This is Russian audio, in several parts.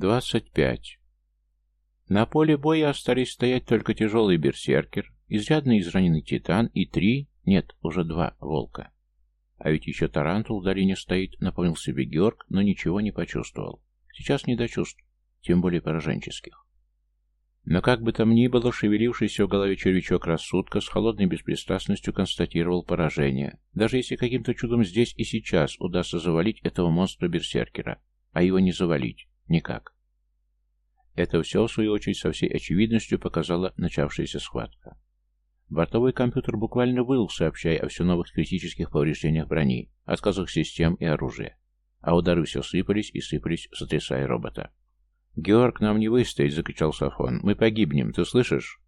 Двадцать пять. На поле боя остались стоять только тяжелый берсеркер, изрядно израненный титан и три, нет, уже два волка. А ведь еще тарантул в долине стоит, напомнил себе Георг, но ничего не почувствовал. Сейчас не до чувств, тем более пораженческих. Но как бы там ни было, шевелившийся в голове червячок рассудка с холодной беспристрастностью констатировал поражение. Даже если каким-то чудом здесь и сейчас удастся завалить этого монстра-берсеркера, а его не завалить, никак. Это все, в свою очередь, со всей очевидностью показала начавшаяся схватка. Бортовой компьютер буквально выл, сообщая о все новых критических повреждениях брони, отказах систем и оружия. А удары все сыпались и сыпались, сотрясая робота. «Георг, нам не выстоять!» — закричал Сафон. «Мы погибнем, ты слышишь?»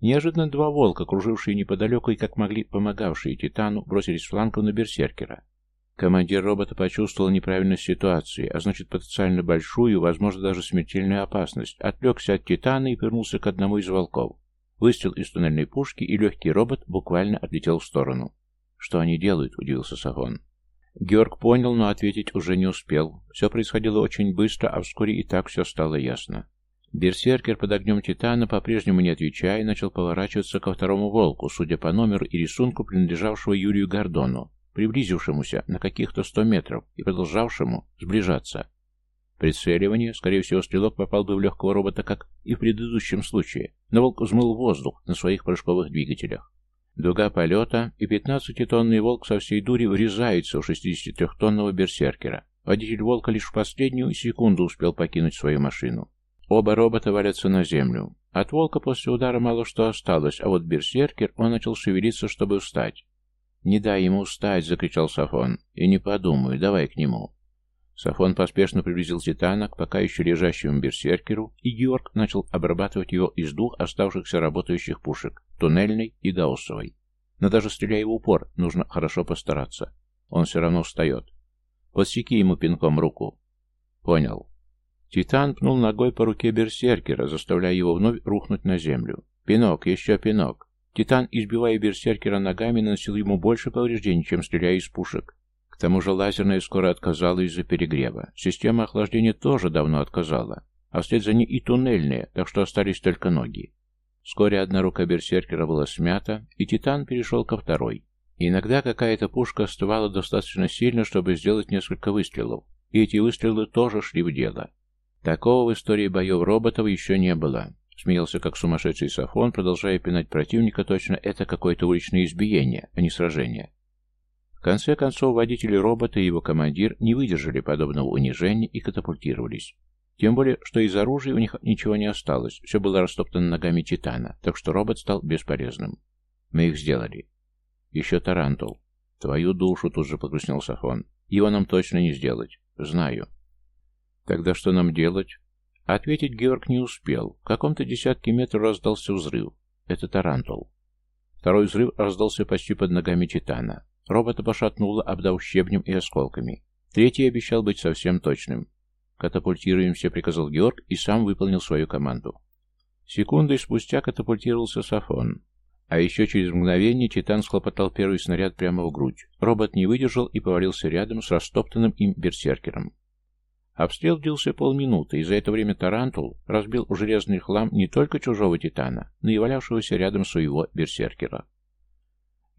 Неожиданно два волка, кружившие неподалеку и как могли помогавшие Титану, бросились флангом на берсеркера. Командир робота почувствовал неправильность ситуации, а значит потенциально большую, возможно даже смертельную опасность, отвлекся от Титана и вернулся к одному из волков. Выстрел из туннельной пушки, и легкий робот буквально отлетел в сторону. «Что они делают?» — удивился Сафон. Георг понял, но ответить уже не успел. Все происходило очень быстро, а вскоре и так все стало ясно. Берсеркер под огнем Титана, по-прежнему не отвечая, начал поворачиваться ко второму волку, судя по номеру и рисунку, принадлежавшего Юрию Гордону, приблизившемуся на каких-то сто метров и продолжавшему сближаться. Прицеливание, скорее всего, стрелок попал бы в легкого робота, как и в предыдущем случае, но волк взмыл воздух на своих прыжковых двигателях. Дуга полета, и 15-тонный волк со всей дури врезается в 63-тонного берсеркера. Водитель волка лишь в последнюю секунду успел покинуть свою машину. Оба робота валятся на землю. От волка после удара мало что осталось, а вот берсеркер, он начал шевелиться, чтобы встать. «Не дай ему встать!» — закричал Сафон. «И не подумаю, давай к нему!» Сафон поспешно приблизил Титана к пока еще лежащему берсеркеру, и Георг начал обрабатывать его из двух оставшихся работающих пушек — туннельной и гауссовой. Но даже стреляя в упор, нужно хорошо постараться. Он все равно встает. Подсеки ему пинком руку. Понял. Титан пнул ногой по руке берсеркера, заставляя его вновь рухнуть на землю. Пинок, еще пинок. Титан, избивая берсеркера ногами, наносил ему больше повреждений, чем стреляя из пушек. К тому же лазерная скоро отказала из-за перегрева. Система охлаждения тоже давно отказала, а вслед за ней и туннельная, так что остались только ноги. Вскоре одна рука берсеркера была смята, и Титан перешел ко второй. иногда какая-то пушка остывала достаточно сильно, чтобы сделать несколько выстрелов, и эти выстрелы тоже шли в дело. Такого в истории боев роботов еще не было. Смеялся как сумасшедший Сафон, продолжая пинать противника, точно это какое-то уличное избиение, а не сражение. В конце концов, водители робота и его командир не выдержали подобного унижения и катапультировались. Тем более, что из оружия у них ничего не осталось, все было растоптано ногами Титана, так что робот стал бесполезным. Мы их сделали. Еще Тарантул. Твою душу, тут же погрустнел Сафон. Его нам точно не сделать. Знаю. Тогда что нам делать? Ответить Георг не успел. В каком-то десятке метров раздался взрыв. Это тарантул. Второй взрыв раздался почти под ногами Титана. Робота пошатнуло, обдав щебнем и осколками. Третий обещал быть совсем точным. «Катапультируемся», — приказал Георг и сам выполнил свою команду. Секундой спустя катапультировался Сафон. А еще через мгновение Титан схлопотал первый снаряд прямо в грудь. Робот не выдержал и повалился рядом с растоптанным им берсеркером. Обстрел длился полминуты, и за это время Тарантул разбил железный хлам не только чужого Титана, но и валявшегося рядом своего берсеркера.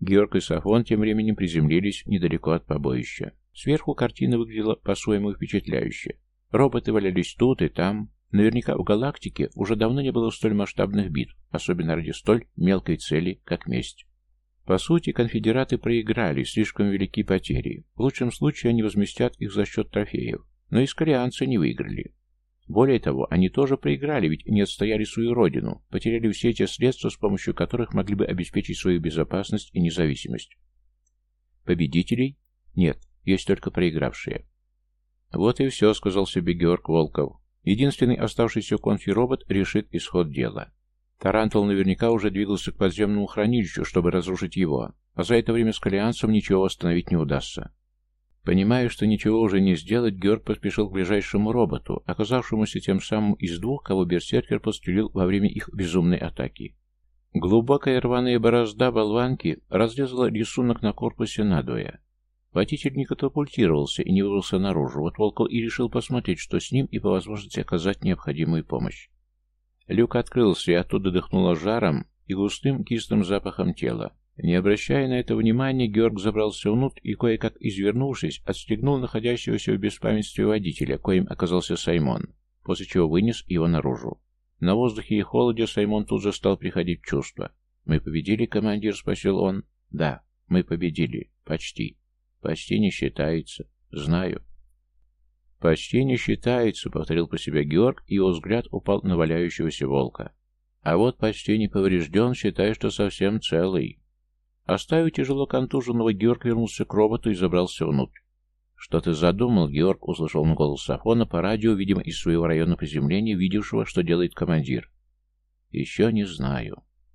Георг и Сафон тем временем приземлились недалеко от побоища. Сверху картина выглядела по-своему впечатляюще. Роботы валялись тут и там. Наверняка в галактике уже давно не было столь масштабных битв, особенно ради столь мелкой цели, как месть. По сути, конфедераты проиграли, слишком велики потери. В лучшем случае они возместят их за счет трофеев. Но искарианцы не выиграли. Более того, они тоже проиграли, ведь не отстояли свою родину, потеряли все те средства, с помощью которых могли бы обеспечить свою безопасность и независимость. Победителей? Нет, есть только проигравшие. Вот и все, сказал себе Георг Волков. Единственный оставшийся конфи-робот решит исход дела. Тарантул наверняка уже двигался к подземному хранилищу, чтобы разрушить его, а за это время с Калианцем ничего восстановить не удастся. Понимая, что ничего уже не сделать, Георг поспешил к ближайшему роботу, оказавшемуся тем самым из двух, кого Берсеркер подстрелил во время их безумной атаки. Глубокая рваная борозда болванки разрезала рисунок на корпусе надвое. Водитель не катапультировался и не вырвался наружу, вот Волков и решил посмотреть, что с ним, и по возможности оказать необходимую помощь. Люк открылся, и оттуда дыхнуло жаром и густым кислым запахом тела. Не обращая на это внимания, Георг забрался внутрь и, кое-как извернувшись, отстегнул находящегося в беспамятстве водителя, коим оказался Саймон, после чего вынес его наружу. На воздухе и холоде Саймон тут же стал приходить в чувство. «Мы победили, командир?» — спросил он. «Да, мы победили. Почти. Почти не считается. Знаю». «Почти не считается», — повторил по себе Георг, и его взгляд упал на валяющегося волка. «А вот почти не поврежден, считай, что совсем целый». Оставив тяжело контуженного, Георг вернулся к роботу и забрался внутрь. «Что ты задумал?» — Георг услышал он голос Сафона по радио, видимо, из своего района приземления, видевшего, что делает командир. «Еще не знаю».